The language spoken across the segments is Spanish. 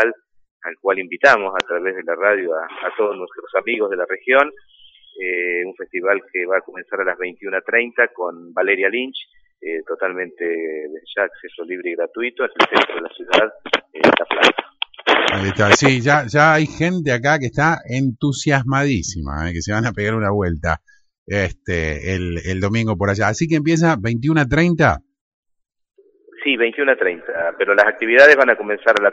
al cual invitamos a través de la radio a, todos nuestros amigos de la región, eh, un festival que va a comenzar a las 21.30 con Valeria Lynch, eh, totalmente ya acceso libre y gratuito, en el centro de la ciudad, en esta plaza. Ahí está, sí, ya, ya hay gente acá que está entusiasmadísima, eh, que se van a pegar una vuelta este el, el domingo por allá. Así que empieza 21.30. Sí, 21 a 30, pero las actividades van a comenzar la,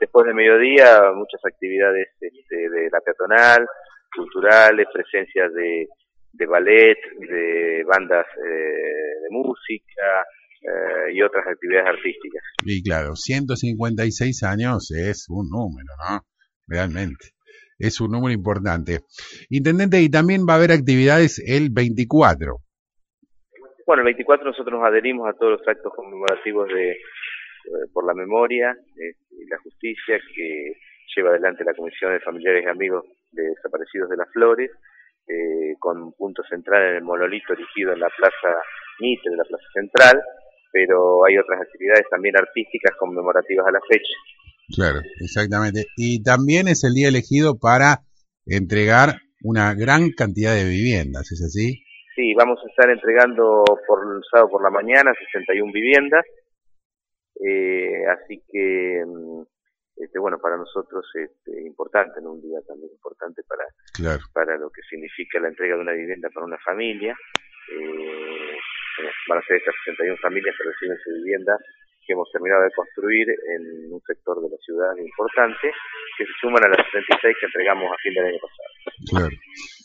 después de mediodía, muchas actividades este, de la peatonal, culturales, presencia de, de ballet, de bandas eh, de música eh, y otras actividades artísticas. Y claro, 156 años es un número, ¿no? Realmente. Es un número importante. Intendente, y también va a haber actividades el 24. Bueno, el 24 nosotros nos adherimos a todos los actos conmemorativos de eh, por la memoria eh, y la justicia que lleva adelante la Comisión de Familiares y Amigos de Desaparecidos de las Flores, eh, con un punto central en el monolito erigido en la Plaza Mitre, en la Plaza Central, pero hay otras actividades también artísticas conmemorativas a la fecha. Claro, exactamente. Y también es el día elegido para entregar una gran cantidad de viviendas, ¿es así? Sí, vamos a estar entregando por el sábado por la mañana 61 viviendas, eh, así que, mm, este, bueno, para nosotros es este, importante, en un día también importante para, para lo que significa la entrega de una vivienda para una familia. Eh, van a ser estas 61 familias que reciben su vivienda que hemos terminado de construir en un sector de la ciudad importante, que se suman a las 36 que entregamos a fin del año pasado. Claro.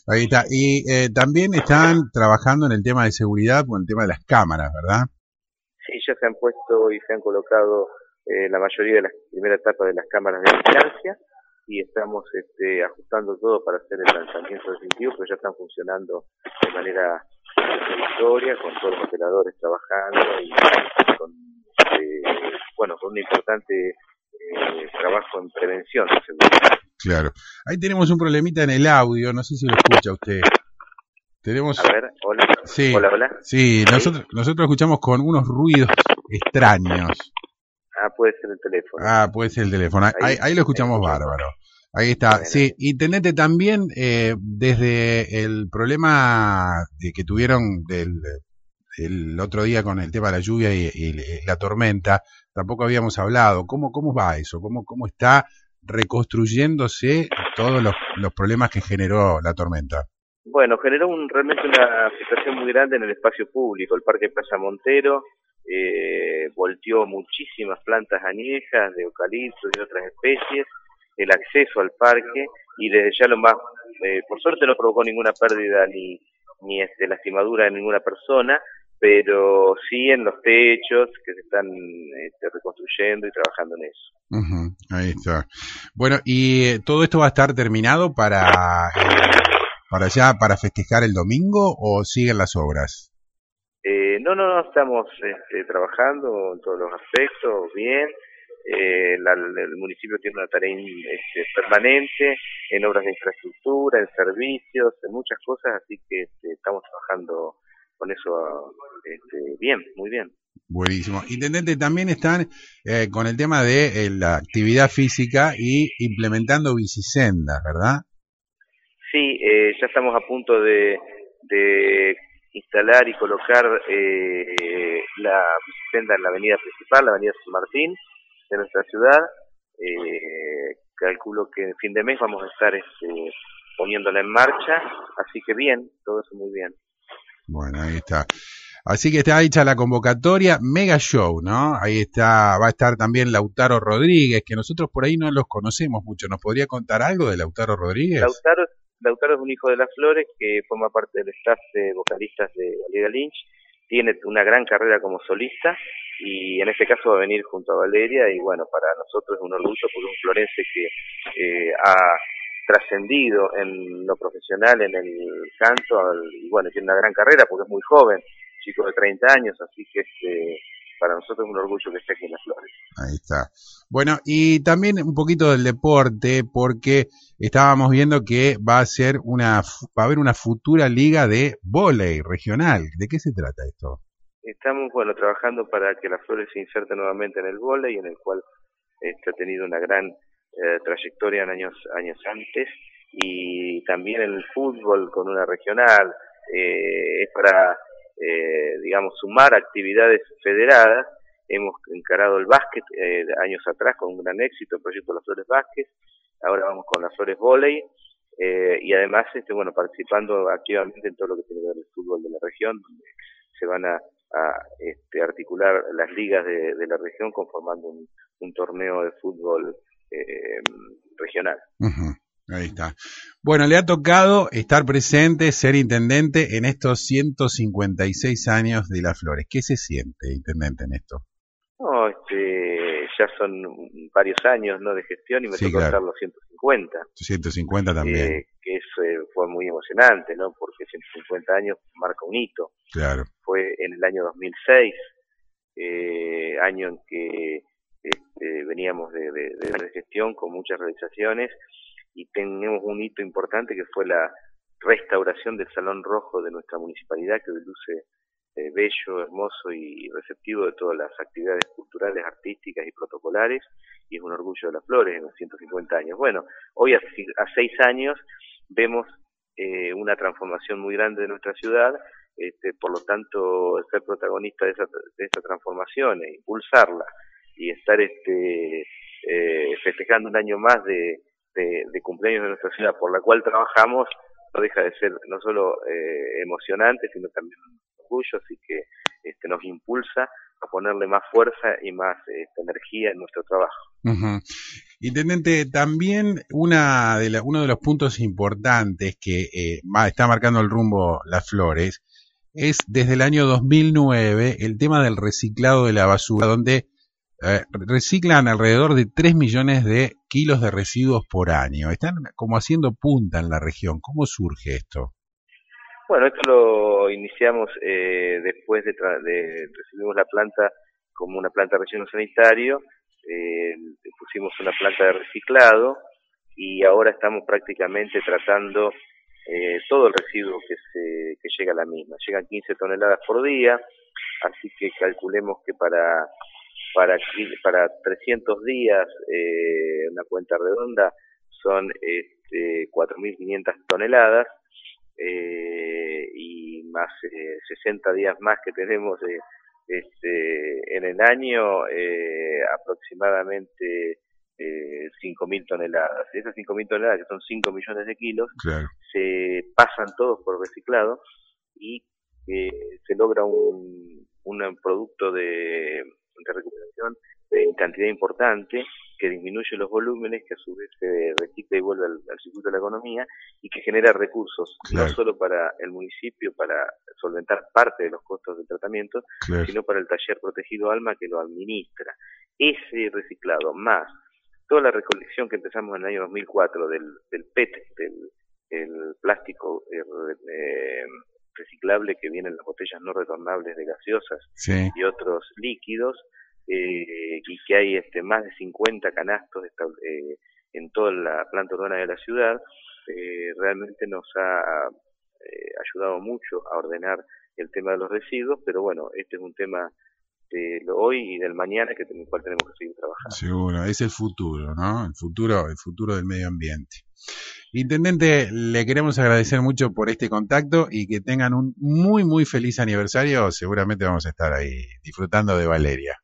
Ahí está. Y eh, también están trabajando en el tema de seguridad con el tema de las cámaras, ¿verdad? Sí, ya se han puesto y se han colocado eh, la mayoría de las primera etapa de las cámaras de vigilancia y estamos este, ajustando todo para hacer el lanzamiento definitivo, pero ya están funcionando de manera victoria con todos los operadores trabajando y con bueno, con un importante eh, trabajo en prevención Claro. Ahí tenemos un problemita en el audio, no sé si lo escucha usted. Tenemos... A ver, hola. Sí, hola, hola. Sí, nosotros, nosotros escuchamos con unos ruidos extraños. Ah, puede ser el teléfono. Ah, puede ser el teléfono. Ahí, lo escuchamos bárbaro. Ahí está. Sí, intendente también eh, desde el problema de que tuvieron del el otro día con el tema de la lluvia y, la tormenta, tampoco habíamos hablado. ¿Cómo, cómo va eso? ¿Cómo, cómo está reconstruyéndose todos los, problemas que generó la tormenta? Bueno, generó un, realmente una situación muy grande en el espacio público. El Parque Plaza Montero eh, volteó muchísimas plantas añejas de eucalipto y otras especies, el acceso al parque y desde ya lo más, eh, por suerte no provocó ninguna pérdida ni, ni este, lastimadura de ninguna persona, pero sí en los techos que se están este, reconstruyendo y trabajando en eso. ahí está. Bueno, ¿y eh, todo esto va a estar terminado para, eh, para ya, para festejar el domingo o siguen las obras? Eh, no, no, no, estamos este, trabajando en todos los aspectos, bien. Eh, el municipio tiene una tarea este, permanente en obras de infraestructura, en servicios, en muchas cosas, así que este, estamos trabajando con eso este, bien, muy bien. Buenísimo. Intendente, también están eh, con el tema de eh, la actividad física y implementando bicisendas, ¿verdad? Sí, eh, ya estamos a punto de, instalar y colocar la bicisenda en la avenida principal, la avenida San Martín de nuestra ciudad. calculo que en fin de mes vamos a estar este, poniéndola en marcha, así que bien, todo eso muy bien. Bueno, ahí está. Así que está hecha la convocatoria, mega show, ¿no? Ahí está, va a estar también Lautaro Rodríguez, que nosotros por ahí no los conocemos mucho. ¿Nos podría contar algo de Lautaro Rodríguez? Lautaro, Lautaro es un hijo de las Flores que forma parte del staff de vocalistas de Valeria Lynch. Tiene una gran carrera como solista y en este caso va a venir junto a Valeria y bueno, para nosotros es un orgullo por un florense que eh, ha trascendido en lo profesional, en el canto, y bueno, tiene una gran carrera porque es muy joven, chico de 30 años, así que este, para nosotros es un orgullo que esté aquí en Las Flores. Ahí está. Bueno, y también un poquito del deporte, porque estábamos viendo que va a ser una, va a haber una futura liga de volei regional. ¿De qué se trata esto? Estamos, bueno, trabajando para que Las Flores se inserte nuevamente en el volei, en el cual este, ha tenido una gran eh, trayectoria en años, años antes y también el fútbol con una regional eh, es para, eh, digamos, sumar actividades federadas. Hemos encarado el básquet eh, años atrás con un gran éxito, el proyecto Las Flores Básquet, ahora vamos con Las Flores Voley, eh, y además, este, bueno, participando activamente en todo lo que tiene que ver el fútbol de la región, donde se van a, este, articular las ligas de, la región conformando un, torneo de fútbol eh, regional. Ahí está. Bueno, le ha tocado estar presente, ser intendente en estos 156 años de Las Flores. ¿Qué se siente, intendente, en esto? No, este, ya son varios años ¿no? de gestión y me tocó estar los 150. 150 también. Eh, que eso eh, fue muy emocionante, ¿no? Porque 150 años marca un hito. Claro. Fue en el año 2006, eh, año en que veníamos de, de, gestión con muchas realizaciones y tenemos un hito importante que fue la restauración del Salón Rojo de nuestra municipalidad que luce eh, bello, hermoso y receptivo de todas las actividades culturales, artísticas y protocolares y es un orgullo de las flores en los 150 años. Bueno, hoy a, seis años vemos eh, una transformación muy grande de nuestra ciudad, este, por lo tanto ser protagonista de esa, de esa transformación e impulsarla y estar este, eh, festejando un año más de, de, cumpleaños de nuestra ciudad por la cual trabajamos no deja de ser no solo eh, emocionante, sino también un orgullo, así que este, nos impulsa a ponerle más fuerza y más este, energía en nuestro trabajo. Intendente, también una de uno de los puntos importantes que eh, está marcando el rumbo Las Flores es desde el año 2009 el tema del reciclado de la basura, donde eh, reciclan alrededor de 3 millones de kilos de residuos por año. Están como haciendo punta en la región. ¿Cómo surge esto? Bueno, esto lo iniciamos eh, después de, de recibimos la planta como una planta de relleno sanitario, eh, pusimos una planta de reciclado y ahora estamos prácticamente tratando eh, todo el residuo que, se, que llega a la misma. Llegan 15 toneladas por día, así que calculemos que para para, para 300 días, eh, una cuenta redonda, son este, 4.500 toneladas eh, y más eh, 60 días más que tenemos eh, este, en el año, eh, aproximadamente eh, 5.000 toneladas. Esas 5.000 toneladas, que son 5 millones de kilos, se pasan todos por reciclado y eh, se logra un, un producto de de recuperación en cantidad importante, que disminuye los volúmenes, que a su vez se recicla y vuelve al, circuito de la economía y que genera recursos, no solo para el municipio, para solventar parte de los costos del tratamiento, sino para el taller protegido Alma que lo administra. Ese reciclado más toda la recolección que empezamos en el año 2004 del, del PET, del el plástico eh, eh reciclable que vienen las botellas no retornables de gaseosas y otros líquidos, eh, y que hay este, más de 50 canastos eh, en toda la planta urbana de la ciudad, eh, realmente nos ha ayudado mucho a ordenar el tema de los residuos, pero bueno, este es un tema de hoy y del mañana que, en el cual tenemos que seguir trabajando. Seguro, es el futuro, ¿no? El futuro, el futuro del medio ambiente. Intendente, le queremos agradecer mucho por este contacto y que tengan un muy, muy feliz aniversario. Seguramente vamos a estar ahí disfrutando de Valeria.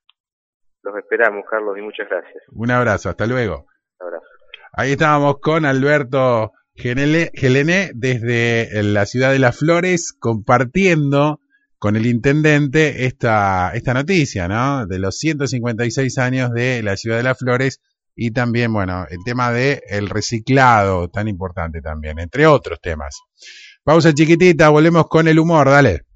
Los esperamos, Carlos, y muchas gracias. Un abrazo, hasta luego. Un abrazo. Ahí estábamos con Alberto Gelené desde la ciudad de Las Flores compartiendo con el intendente esta, esta noticia, ¿no? De los 156 años de la ciudad de Las Flores y también, bueno, el tema de el reciclado, tan importante también, entre otros temas. Pausa chiquitita, volvemos con el humor, dale.